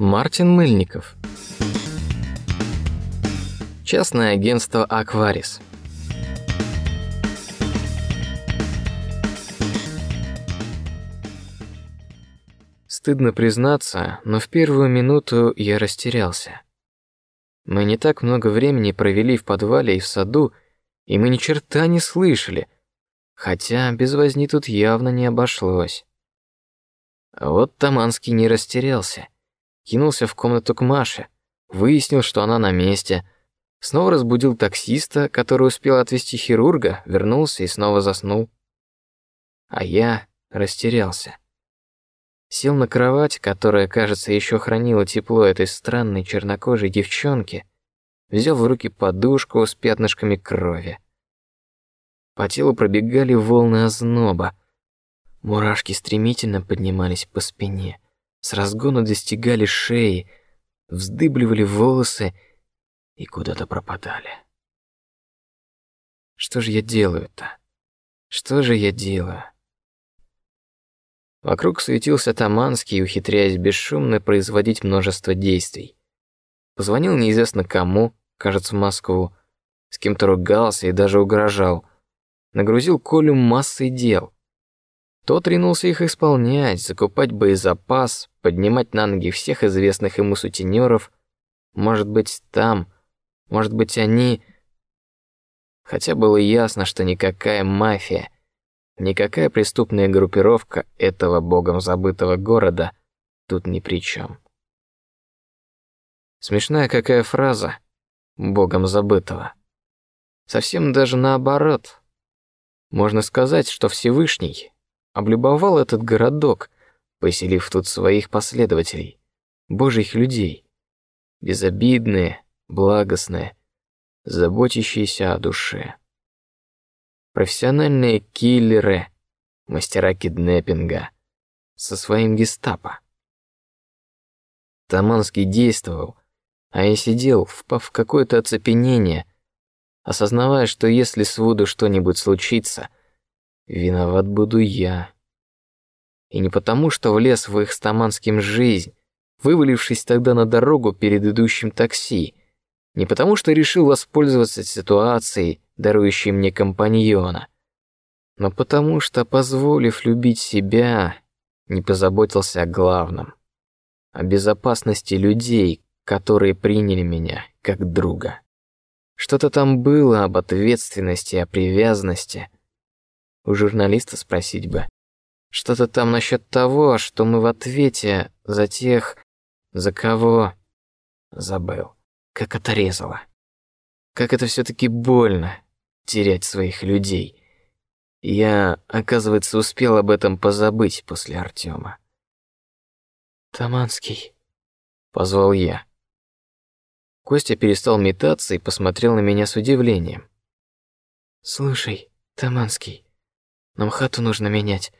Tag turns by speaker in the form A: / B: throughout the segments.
A: Мартин Мыльников. Частное агентство Акварис. Стыдно признаться, но в первую минуту я растерялся. Мы не так много времени провели в подвале и в саду, и мы ни черта не слышали, хотя без возни тут явно не обошлось. Вот Таманский не растерялся кинулся в комнату к Маше, выяснил, что она на месте, снова разбудил таксиста, который успел отвезти хирурга, вернулся и снова заснул. А я растерялся. Сел на кровать, которая, кажется, еще хранила тепло этой странной чернокожей девчонки, взял в руки подушку с пятнышками крови. По телу пробегали волны озноба. Мурашки стремительно поднимались по спине с разгона достигали шеи, вздыбливали волосы и куда-то пропадали. Что же я делаю-то? Что же я делаю? Вокруг суетился Таманский, ухитряясь бесшумно производить множество действий. Позвонил неизвестно кому, кажется, в Москву, с кем-то ругался и даже угрожал. Нагрузил Колю массой дел. Тот ринулся их исполнять, закупать боезапас, поднимать на ноги всех известных ему сутенеров. Может быть, там, может быть, они... Хотя было ясно, что никакая мафия, никакая преступная группировка этого богом забытого города тут ни при чем. Смешная какая фраза, богом забытого. Совсем даже наоборот. Можно сказать, что Всевышний облюбовал этот городок, поселив тут своих последователей, божьих людей, безобидные, благостные, заботящиеся о душе. Профессиональные киллеры, мастера киднеппинга со своим гестапо. Таманский действовал, а я сидел, впав в какое-то оцепенение, осознавая, что если с Вуду что-нибудь случится — Виноват буду я. И не потому, что влез в их стаманским жизнь, вывалившись тогда на дорогу перед идущим такси, не потому, что решил воспользоваться ситуацией, дарующей мне компаньона, но потому, что, позволив любить себя, не позаботился о главном, о безопасности людей, которые приняли меня как друга. Что-то там было об ответственности, о привязанности — у журналиста спросить бы. Что-то там насчет того, что мы в ответе за тех, за кого забыл, как отрезало. Как это все-таки больно терять своих людей. Я, оказывается, успел об этом позабыть после Артема. Таманский, позвал я. Костя перестал метаться и посмотрел на меня с удивлением. Слушай, Таманский, нам хату нужно менять.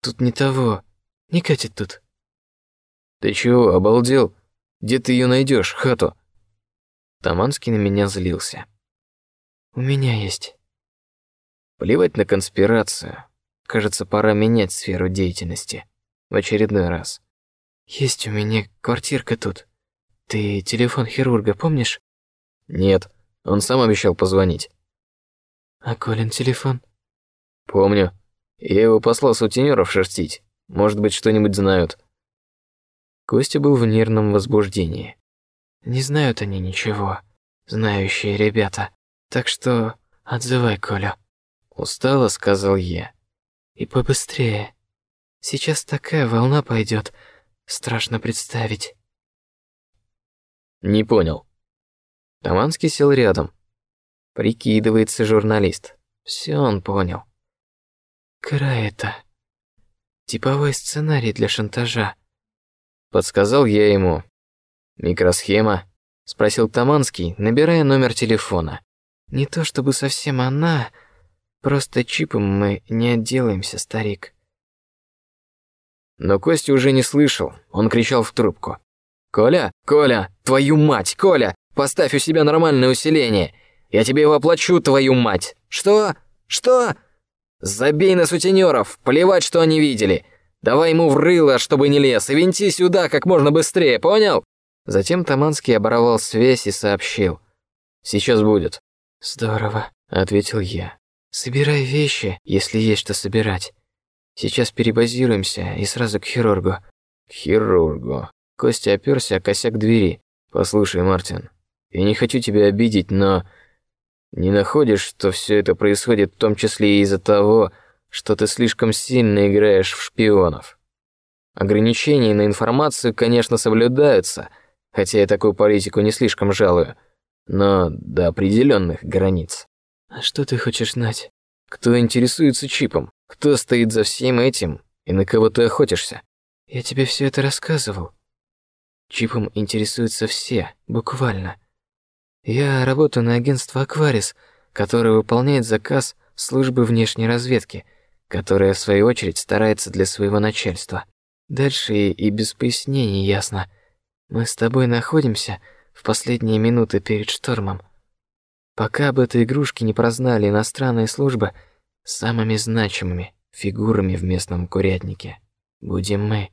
A: Тут не того. Не катит тут. Ты чего, обалдел? Где ты ее найдешь, хату? Таманский на меня злился. У меня есть. Плевать на конспирацию. Кажется, пора менять сферу деятельности. В очередной раз. Есть у меня квартирка тут. Ты телефон хирурга помнишь? Нет, он сам обещал позвонить. А Колин телефон? Помню. Я его послал сутенеров шерстить. Может быть, что-нибудь знают. Костя был в нервном возбуждении. Не знают они ничего, знающие ребята. Так что отзывай, Коля. Устало сказал я. И побыстрее. Сейчас такая волна пойдет, страшно представить. Не понял. Таманский сел рядом. Прикидывается журналист. Все он понял. Кра это. Типовой сценарий для шантажа. Подсказал я ему. Микросхема? Спросил Таманский, набирая номер телефона. Не то чтобы совсем она, просто чипом мы не отделаемся, старик. Но Костя уже не слышал, он кричал в трубку. «Коля, Коля, твою мать, Коля, поставь у себя нормальное усиление. Я тебе его оплачу, твою мать. Что? Что? Забей на сутенеров, плевать, что они видели. Давай ему в рыло, чтобы не лез, и винти сюда как можно быстрее, понял?» Затем Таманский оборвал связь и сообщил. «Сейчас будет».
B: «Здорово», — ответил я. «Собирай вещи, если есть что собирать. Сейчас перебазируемся и сразу к хирургу».
A: «К хирургу». Костя оперся о косяк двери. «Послушай, Мартин, я не хочу тебя обидеть, но не находишь, что все это происходит в том числе и из-за того, что ты слишком сильно играешь в шпионов? Ограничения на информацию, конечно, соблюдаются, хотя я такую политику не слишком жалую, но до определенных границ.
B: А что ты хочешь знать?
A: Кто интересуется чипом? Кто стоит за всем этим? И на кого ты охотишься?
B: Я тебе все это рассказывал. Чипом интересуются все, буквально. Я работаю на агентство Акварис, которое выполняет заказ службы внешней разведки, которая в свою очередь старается для своего начальства. Дальше и, без пояснений ясно. Мы с тобой находимся в последние минуты перед штормом. Пока об этой игрушке не прознали иностранные службы, самыми значимыми фигурами в местном курятнике будем мы.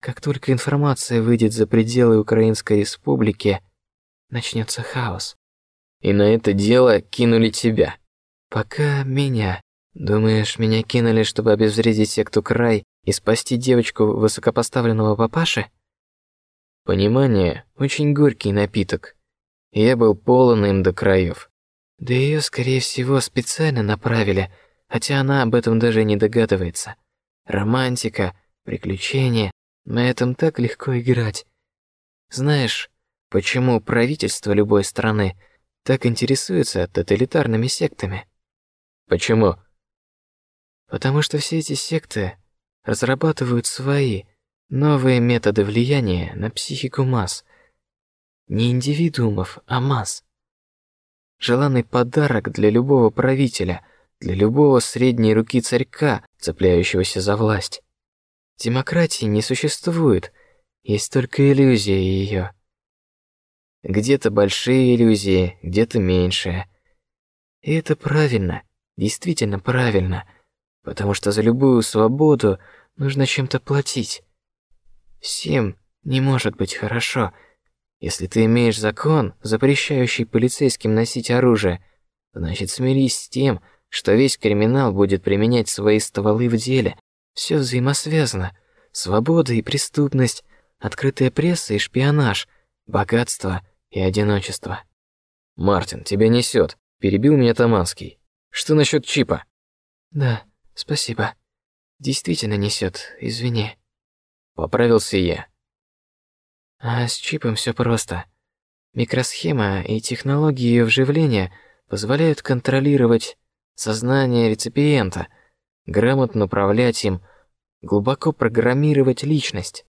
B: Как только информация выйдет за пределы Украинской Республики, начнется хаос.
A: И на это дело кинули тебя.
B: Пока меня. Думаешь, меня кинули, чтобы обезвредить секту Край и спасти девочку высокопоставленного папаши?
A: Понимание – очень горький напиток. Я был полон им до краев.
B: Да ее, скорее всего, специально направили, хотя она об этом даже не догадывается. Романтика, приключения, на этом так легко играть. Знаешь, Почему правительство любой страны так интересуется тоталитарными сектами?
A: Почему?
B: Потому что все эти секты разрабатывают свои новые методы влияния на психику масс. Не индивидуумов, а масс. Желанный подарок для любого правителя, для любого средней руки царька, цепляющегося за власть. Демократии не существует, есть только иллюзия ее. Где-то большие иллюзии, где-то меньшие. И это правильно, действительно правильно, потому что за любую свободу нужно чем-то платить. Всем не может быть хорошо. Если ты имеешь закон, запрещающий полицейским носить оружие, значит смирись с тем, что весь криминал будет применять свои стволы в деле. Все взаимосвязано. Свобода и преступность, открытая пресса и шпионаж, богатство и одиночество.
A: Мартин, тебя несет. Перебил меня Таманский. Что насчет чипа?
B: Да, спасибо. Действительно несет. Извини.
A: Поправился я.
B: А с чипом все просто. Микросхема и технологии ее вживления позволяют контролировать сознание реципиента, грамотно управлять им, глубоко программировать личность.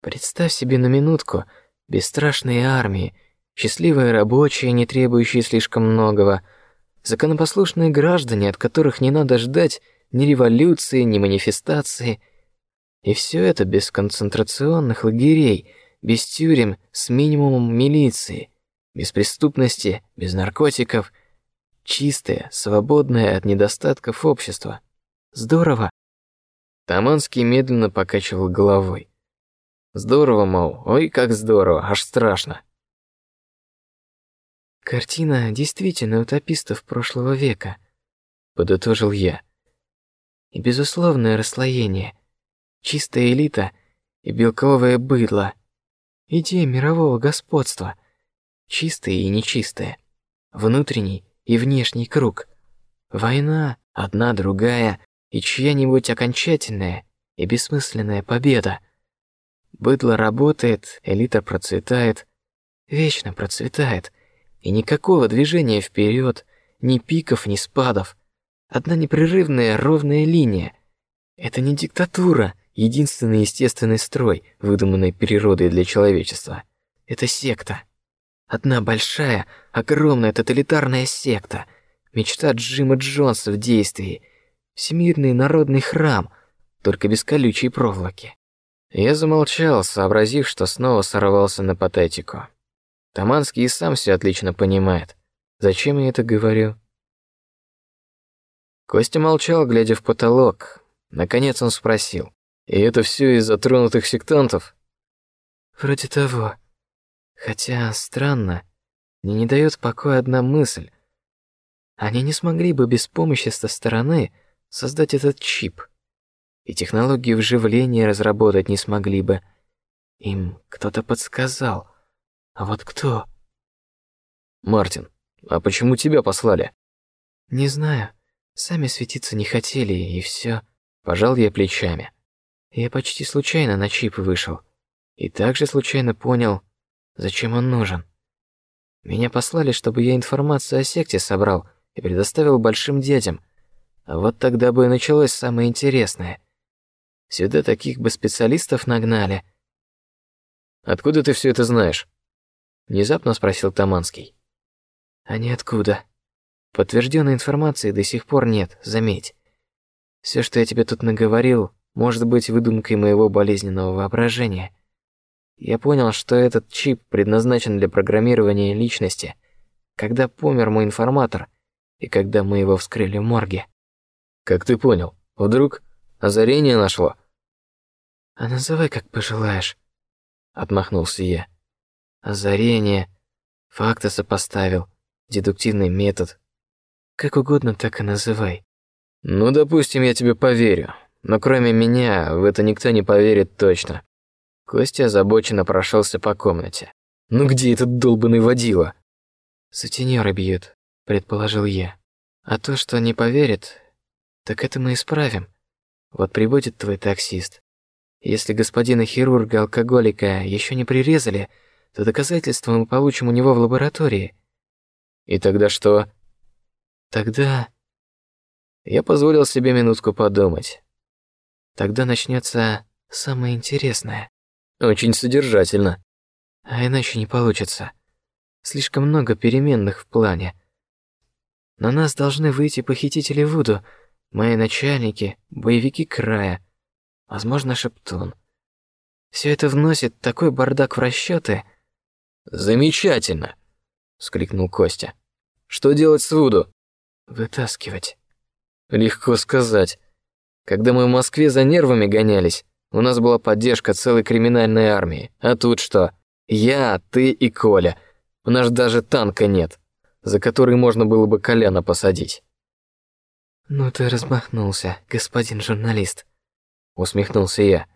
B: Представь себе на минутку, бесстрашные армии, счастливые рабочие, не требующие слишком многого, законопослушные граждане, от которых не надо ждать ни революции, ни манифестации. И все это без концентрационных лагерей, без тюрем с минимумом милиции, без преступности, без наркотиков, чистое, свободное от недостатков общество. Здорово.
A: Таманский медленно покачивал головой. Здорово, мол, ой, как здорово, аж страшно.
B: Картина действительно утопистов прошлого века, подытожил я. И безусловное расслоение, чистая элита и белковое быдло, идея мирового господства, чистое и нечистое, внутренний и внешний круг, война, одна другая и чья-нибудь окончательная и бессмысленная победа. Быдло работает, элита процветает, вечно процветает, и никакого движения вперед, ни пиков, ни спадов. Одна непрерывная ровная линия. Это не диктатура, единственный естественный строй, выдуманный природой для человечества. Это секта. Одна большая, огромная тоталитарная секта. Мечта Джима Джонса в действии. Всемирный народный храм, только без колючей проволоки.
A: Я замолчал, сообразив, что снова сорвался на патетику. Таманский и сам все отлично понимает. Зачем я это говорю? Костя молчал, глядя в потолок. Наконец он спросил: И это все из-за тронутых сектантов?
B: Вроде того. Хотя странно, мне не дает покоя одна мысль. Они не смогли бы без помощи со стороны создать этот чип. И технологию вживления разработать не смогли бы. Им кто-то подсказал. А вот кто?
A: Мартин, а почему тебя послали?
B: Не знаю. Сами светиться не хотели, и все.
A: Пожал я плечами.
B: Я почти случайно на чип вышел. И также случайно понял, зачем он нужен. Меня послали, чтобы я информацию о секте собрал и предоставил большим дядям. А вот тогда бы и началось самое интересное. Сюда таких бы специалистов нагнали.
A: Откуда ты все это знаешь? Внезапно спросил Таманский.
B: А ниоткуда. Подтвержденной информации до сих пор нет, заметь. Все, что я тебе тут наговорил, может быть выдумкой моего болезненного воображения. Я понял, что этот чип предназначен для программирования личности, когда помер мой информатор и когда мы его вскрыли в морге.
A: Как ты понял? Вдруг озарение нашло?
B: А называй как пожелаешь, отмахнулся я. Озарение, факты сопоставил, дедуктивный метод. Как угодно так и называй.
A: Ну, допустим, я тебе поверю, но кроме меня в это никто не поверит точно. Костя озабоченно прошелся по комнате. Ну где этот долбанный водила?
B: Сутенеры бьют, предположил я. А то, что не поверит, так это мы исправим. Вот прибудет твой таксист. Если господина хирурга алкоголика еще не прирезали, то доказательства мы получим у него в лаборатории.
A: И тогда что?
B: Тогда
A: я позволил себе минутку подумать.
B: Тогда начнется самое интересное.
A: Очень содержательно.
B: А иначе не получится. Слишком много переменных в плане. На нас должны выйти похитители Вуду, мои начальники, боевики края, возможно, Шептун. Все это вносит такой бардак в расчеты.
A: Замечательно, скрикнул Костя. Что делать с Вуду?
B: Вытаскивать.
A: Легко сказать. Когда мы в Москве за нервами гонялись, у нас была поддержка целой криминальной армии. А тут что? Я, ты и Коля. У нас даже танка нет, за который можно было бы Коляна посадить.
B: Ну ты размахнулся, господин журналист.
A: Усмехнулся я.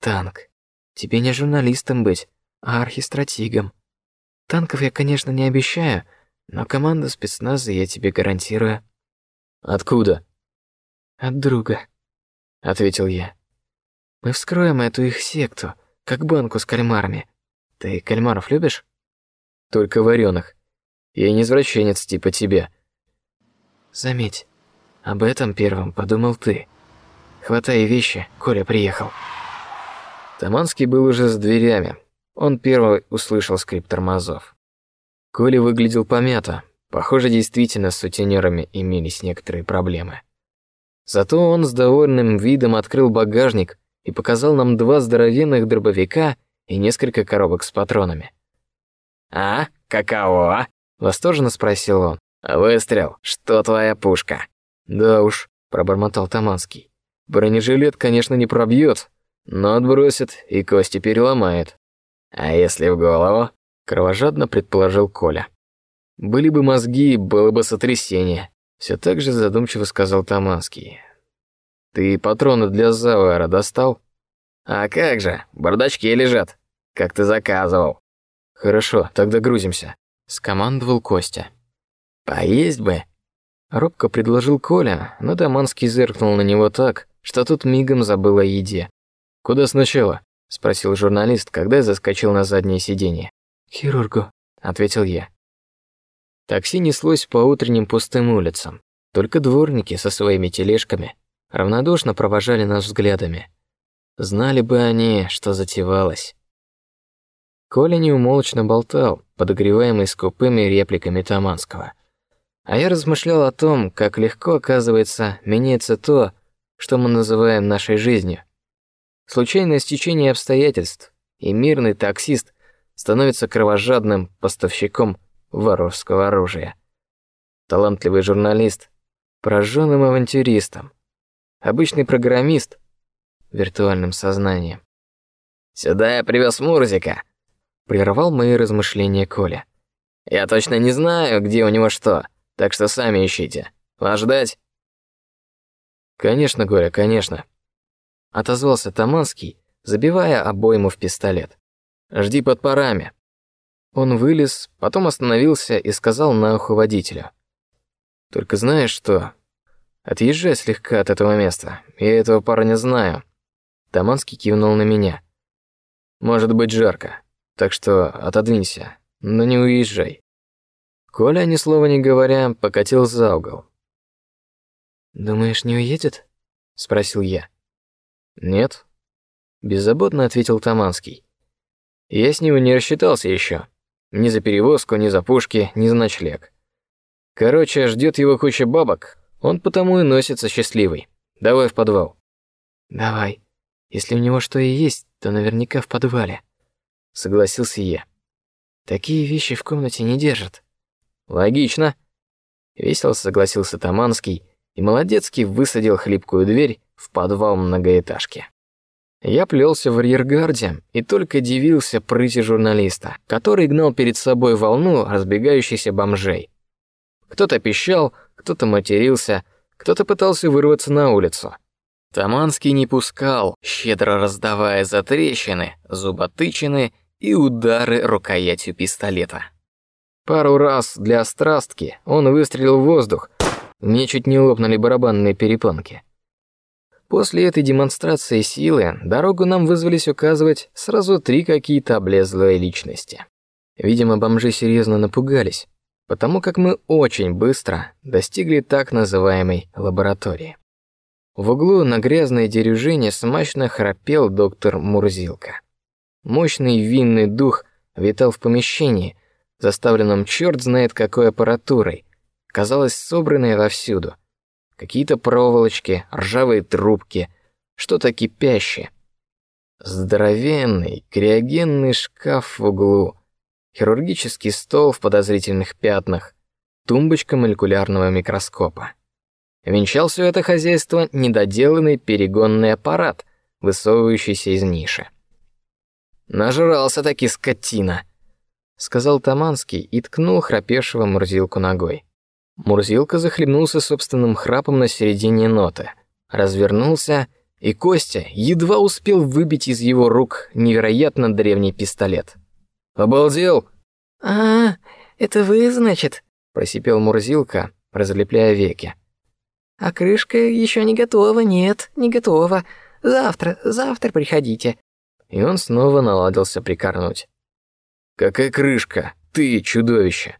B: Танк. Тебе не журналистом быть, а архистратигом. Танков я, конечно, не обещаю, но команду спецназа я тебе гарантирую.
A: Откуда?
B: От друга, ответил я. Мы вскроем эту их секту, как банку с кальмарами. Ты кальмаров любишь?
A: Только вареных. Я не извращенец типа тебя.
B: Заметь, об этом первым подумал ты. Хватай вещи, Коля приехал.
A: Таманский был уже с дверями. Он первый услышал скрип тормозов. Коля выглядел помято. Похоже, действительно с сутенерами имелись некоторые проблемы. Зато он с довольным видом открыл багажник и показал нам два здоровенных дробовика и несколько коробок с патронами. «А, каково?» — восторженно спросил он. «Выстрел, что твоя пушка?» «Да уж», — пробормотал Таманский. «Бронежилет, конечно, не пробьет, но отбросит и кости переломает». «А если в голову?» — кровожадно предположил Коля. «Были бы мозги, было бы сотрясение», все так же задумчиво сказал Таманский. Ты патроны для Завара достал? А как же, в бардачке лежат, как ты заказывал. Хорошо, тогда грузимся, скомандовал Костя. Поесть бы. Робко предложил Коля, но Таманский зыркнул на него так, что тут мигом забыл о еде. Куда сначала? Спросил журналист, когда я заскочил на заднее сиденье.
B: Хирургу,
A: ответил я. Такси неслось по утренним пустым улицам. Только дворники со своими тележками равнодушно провожали нас взглядами. Знали бы они, что затевалось. Коля неумолчно болтал, подогреваемый скупыми репликами Таманского. А я размышлял о том, как легко, оказывается, меняется то, что мы называем нашей жизнью. Случайное стечение обстоятельств, и мирный таксист становится кровожадным поставщиком воровского оружия. Талантливый журналист, прожженным авантюристом, обычный программист, виртуальным сознанием.
B: «Сюда я привез Мурзика», — прервал мои размышления Коля. «Я точно не знаю, где у него что, так что сами ищите. Вас ждать?»
A: «Конечно, Горя, конечно», — отозвался Таманский, забивая обойму в пистолет. «Жди под парами». Он вылез, потом остановился и сказал на ухо водителю. «Только знаешь что? Отъезжай слегка от этого места. Я этого парня знаю». Таманский кивнул на меня. «Может быть жарко, так что отодвинься, но не уезжай». Коля, ни слова не говоря, покатил за угол. «Думаешь, не уедет?» — спросил я. «Нет», — беззаботно ответил Таманский. «Я с него не рассчитался еще. Ни за перевозку, ни за пушки, ни за ночлег. Короче, ждет его куча бабок, он потому и носится счастливый. Давай в подвал». «Давай. Если у него что и есть, то наверняка в подвале», — согласился я. «Такие вещи в комнате не держат».
B: «Логично», — весело согласился Таманский и молодецкий высадил хлипкую дверь в подвал многоэтажки. Я плелся в арьергарде и только дивился прыти журналиста, который гнал перед собой волну разбегающихся бомжей. Кто-то пищал, кто-то матерился, кто-то пытался вырваться на улицу. Таманский не пускал, щедро раздавая затрещины, зуботычины и удары рукоятью пистолета. Пару раз для страстки он выстрелил в воздух, мне чуть не лопнули барабанные перепонки. После этой демонстрации силы дорогу нам вызвались указывать сразу три какие-то облезлые личности. Видимо, бомжи серьезно напугались, потому как мы очень быстро достигли так называемой лаборатории. В углу на грязной дерюжине смачно храпел доктор Мурзилка. Мощный винный дух витал в помещении, заставленном черт знает какой аппаратурой, казалось собранной вовсюду. Какие-то проволочки, ржавые трубки, что-то кипящее. Здоровенный криогенный шкаф в углу, хирургический стол в подозрительных пятнах, тумбочка молекулярного микроскопа. Венчал все это хозяйство недоделанный перегонный аппарат, высовывающийся из ниши. Нажрался таки скотина, сказал Таманский и ткнул храпевшего Мурзилку ногой. Мурзилка захлебнулся собственным храпом на середине ноты, развернулся, и Костя едва успел выбить из его рук невероятно древний пистолет. Обалдел?
C: А, это вы, значит?
A: просипел Мурзилка, разлепляя веки.
C: А крышка еще не готова, нет, не готова. Завтра, завтра приходите.
A: И он снова наладился прикорнуть.
B: Какая крышка? Ты чудовище!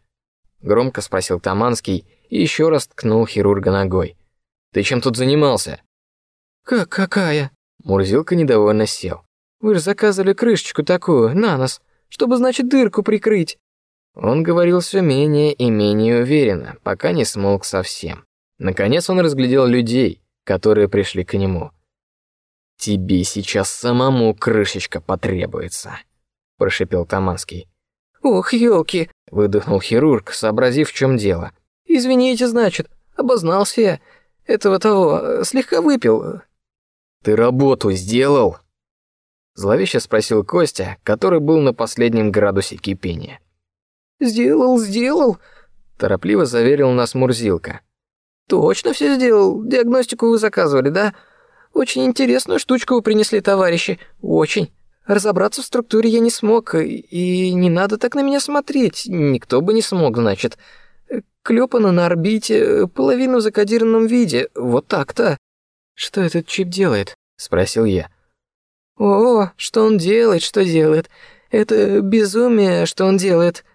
A: Громко спросил Таманский и еще раз ткнул хирурга ногой. Ты чем тут занимался?
C: Как какая?
A: Мурзилка недовольно сел.
C: Вы же заказывали крышечку такую на нос, чтобы значит дырку прикрыть.
A: Он говорил все менее и менее уверенно, пока не смолк совсем. Наконец он разглядел людей, которые пришли к нему. Тебе сейчас самому крышечка потребуется, прошепел Таманский.
C: Ох, елки!
A: выдохнул хирург, сообразив, в чем дело.
C: Извините, значит, обознался я. Этого того слегка выпил.
A: Ты работу сделал? Зловеще спросил Костя, который был на последнем градусе кипения.
C: Сделал, сделал,
A: торопливо заверил нас Мурзилка.
C: Точно все сделал. Диагностику вы заказывали, да? Очень интересную штучку вы принесли, товарищи. Очень. Разобраться в структуре я не смог, и не надо так на меня смотреть. Никто бы не смог, значит. Клепано на орбите, половину в закодированном виде. Вот так-то.
A: Что этот чип делает? спросил я.
C: О, что он делает, что делает? Это безумие, что он делает.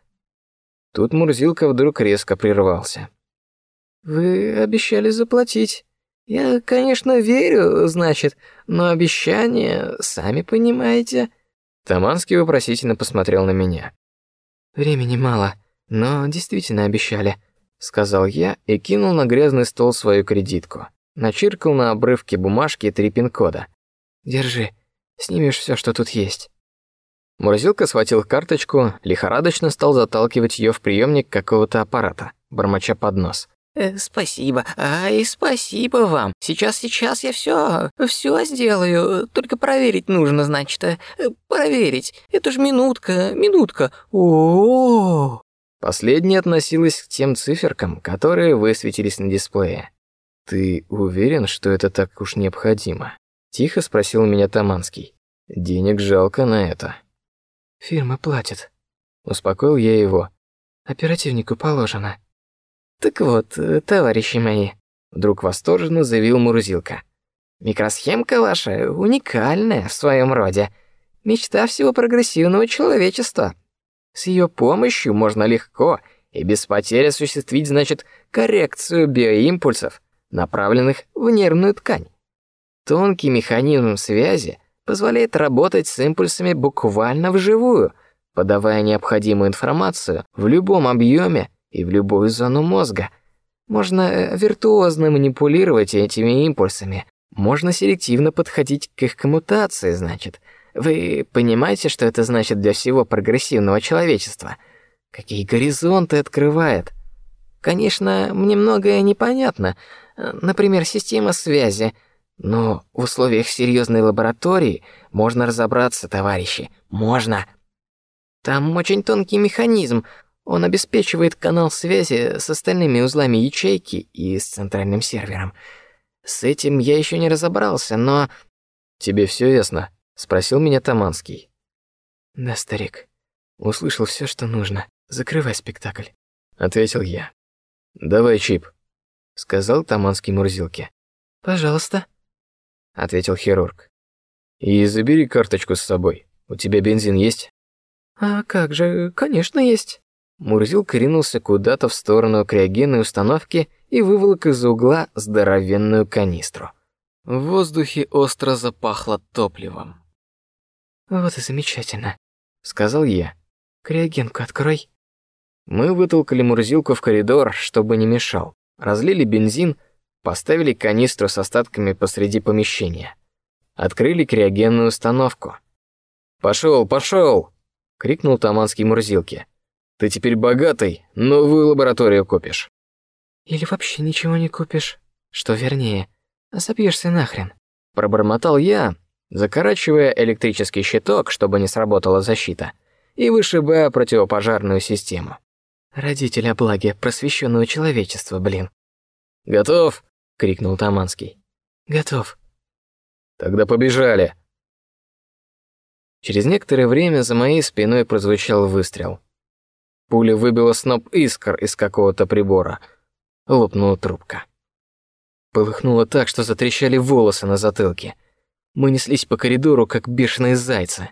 A: Тут Мурзилка вдруг резко прервался.
C: Вы обещали заплатить. Я, конечно, верю, значит, но обещание, сами понимаете.
A: Таманский вопросительно посмотрел на меня.
C: Времени мало, но действительно обещали,
A: сказал я и кинул на грязный стол свою кредитку. Начиркал на обрывке бумажки три пин-кода.
C: Держи, снимешь все, что тут есть.
A: Мурзилка схватил карточку, лихорадочно стал заталкивать ее в приемник какого-то аппарата, бормоча под нос.
C: Э, спасибо, ай, спасибо вам. Сейчас, сейчас я все, все сделаю. Только проверить нужно, значит, э, проверить. Это ж минутка, минутка. О, -о, -о.
A: Последняя относилась к тем циферкам, которые высветились на дисплее. Ты уверен, что это так уж необходимо? Тихо спросил меня Таманский. Денег жалко на это.
B: Фирма платит.
A: Успокоил я его.
B: Оперативнику положено.
C: Так вот, товарищи мои, вдруг восторженно заявил Мурзилка. Микросхемка ваша уникальная в своем роде. Мечта всего прогрессивного человечества. С ее помощью можно легко и без потерь осуществить, значит, коррекцию биоимпульсов, направленных в нервную ткань. Тонкий механизм связи позволяет работать с импульсами буквально вживую, подавая необходимую информацию в любом объеме и в любую зону мозга. Можно э, виртуозно манипулировать этими импульсами, можно селективно подходить к их коммутации, значит. Вы понимаете, что это значит для всего прогрессивного человечества? Какие горизонты открывает? Конечно, мне многое непонятно, например, система связи, но в условиях серьезной лаборатории можно разобраться, товарищи, можно. Там очень тонкий механизм, он обеспечивает канал связи с остальными узлами ячейки и с центральным сервером. С этим я еще не разобрался, но...
A: Тебе все ясно? Спросил меня Таманский.
B: Да, старик. Услышал все, что нужно. Закрывай спектакль.
A: Ответил я. Давай чип. Сказал Таманский Мурзилке.
B: Пожалуйста.
A: Ответил хирург. И забери карточку с собой. У тебя бензин есть?
B: А как же, конечно, есть.
A: Мурзилка ринулся куда-то в сторону криогенной установки и выволок из угла здоровенную канистру. В воздухе остро запахло топливом.
B: Вот и замечательно,
A: сказал я.
B: Криогенку открой.
A: Мы вытолкали Мурзилку в коридор, чтобы не мешал. Разлили бензин, поставили канистру с остатками посреди помещения. Открыли криогенную установку. Пошел, пошел! крикнул Таманский Мурзилке. Ты теперь богатый, новую лабораторию купишь.
B: Или вообще ничего не купишь. Что вернее, собьешься нахрен.
A: Пробормотал я, закорачивая электрический щиток, чтобы не сработала защита, и вышибая противопожарную систему.
B: Родители о благе просвещенного человечества, блин.
A: Готов? крикнул Таманский.
B: Готов.
A: Тогда побежали. Через некоторое время за моей спиной прозвучал выстрел. Пуля выбила сноп искр из какого-то прибора. Лопнула трубка. Полыхнуло так, что затрещали волосы на затылке. Мы неслись по коридору, как бешеные зайцы.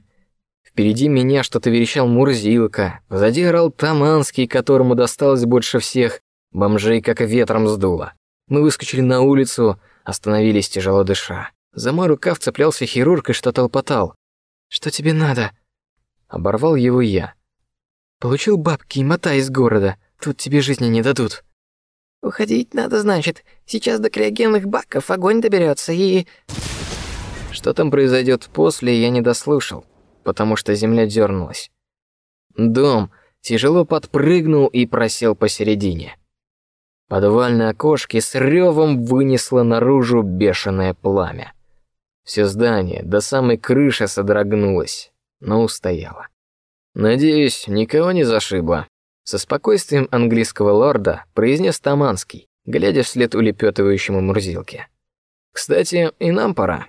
A: Впереди меня что-то верещал Мурзилка, позади орал Таманский, которому досталось больше всех, бомжей как ветром сдуло. Мы выскочили на улицу, остановились тяжело дыша. За мой рукав цеплялся хирург и что-то лопотал.
B: «Что тебе надо?»
A: Оборвал его я.
B: Получил бабки и мотай из города. Тут тебе жизни не дадут.
C: Уходить надо, значит. Сейчас до криогенных баков огонь доберется и...
A: Что там произойдет после, я не дослушал, потому что земля дернулась. Дом тяжело подпрыгнул и просел посередине. Подвальное окошки с ревом вынесло наружу бешеное пламя. Все здание до самой крыши содрогнулось, но устояло. Надеюсь, никого не зашибло. Со спокойствием английского лорда произнес Таманский, глядя вслед улепетывающему Мурзилке. Кстати, и нам пора.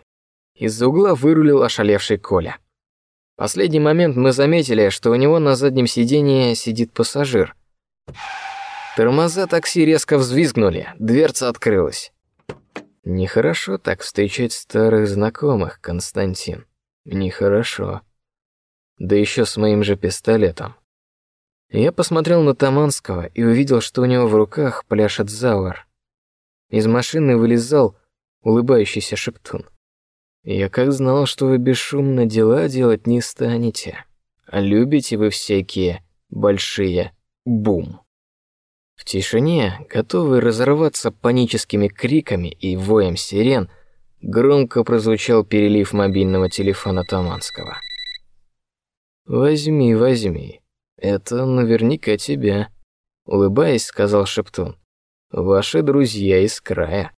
A: Из-за угла вырулил ошалевший Коля. Последний момент мы заметили, что у него на заднем сиденье сидит пассажир. Тормоза такси резко взвизгнули, дверца открылась. Нехорошо так встречать старых знакомых, Константин. Нехорошо да еще с моим же пистолетом. Я посмотрел на Таманского и увидел, что у него в руках пляшет Зауэр. Из машины вылезал улыбающийся шептун. Я как знал, что вы бесшумно дела делать не станете, а любите вы всякие большие бум. В тишине, готовый разорваться паническими криками и воем сирен, громко прозвучал перелив мобильного телефона Таманского. Возьми, возьми. Это наверняка тебя. Улыбаясь, сказал Шептун. Ваши друзья из края.